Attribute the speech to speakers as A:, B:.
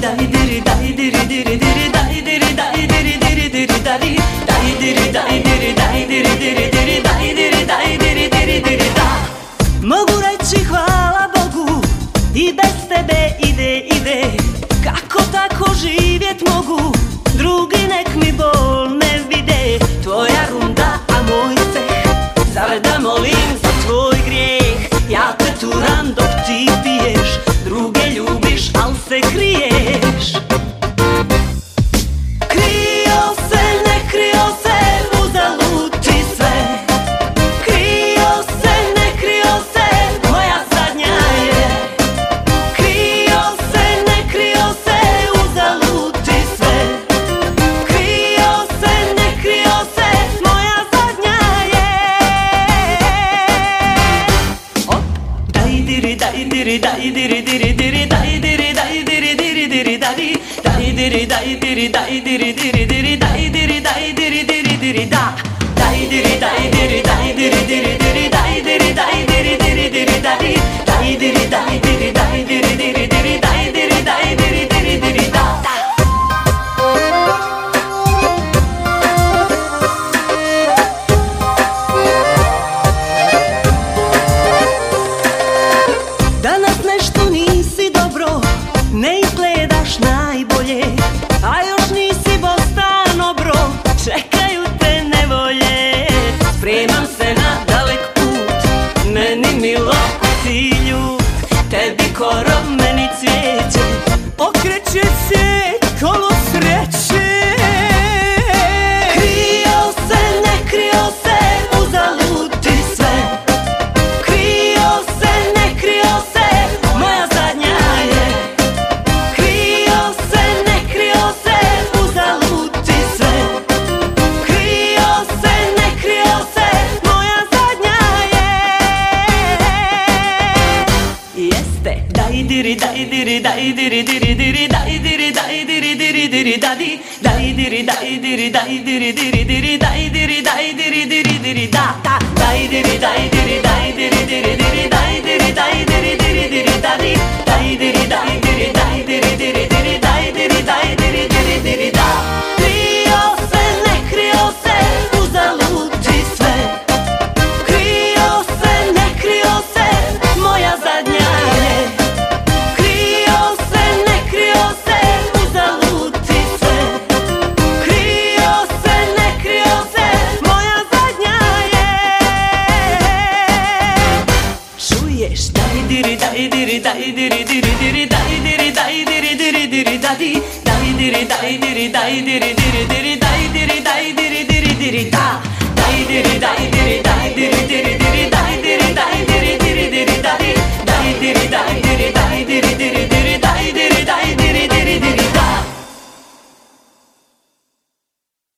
A: diri diri diri diri diri diri da. Mogu reći hvala Bogu i bez tebe ide ide. Kako tako živjet mogu drugi nek mi bol ne vide. Tvoja runda a moj da molim za tvoj grijeh. Ja te turam ti piješ Druge ljubiš al se デレダイデレダイデレデレデレダイデレダイデレデレデレダリダイデレダイデレダイデレデレデレダイデレダイデレデレデレダダイデレダイデレダイデレ Nešto nisi dobro, ne izgledaš najbolje A još nisi bostano bro, čekaju te nevolje. Spremam se na dalek put, meni milo ti ljut Tebi korov, meni cvijeće, okreće se kolo sreće diri, daj diri, daj diri, diri, diri, daj diri, daj diri, diri, diri, dadi Daj diri, daj diri, daj diri, diri, diri, daj diri, daj diri, diri, diri, da, da Daj diri, daj diri, daj diri, diri, diri, daj diri, diri, diri, dai diri diri diri dai diri dai diri diri diri dai dai diri dai diri dai diri diri diri dai diri dai diri diri diri da dai diri dai diri dai diri diri diri dai diri dai diri diri diri dai dai diri dai diri dai diri diri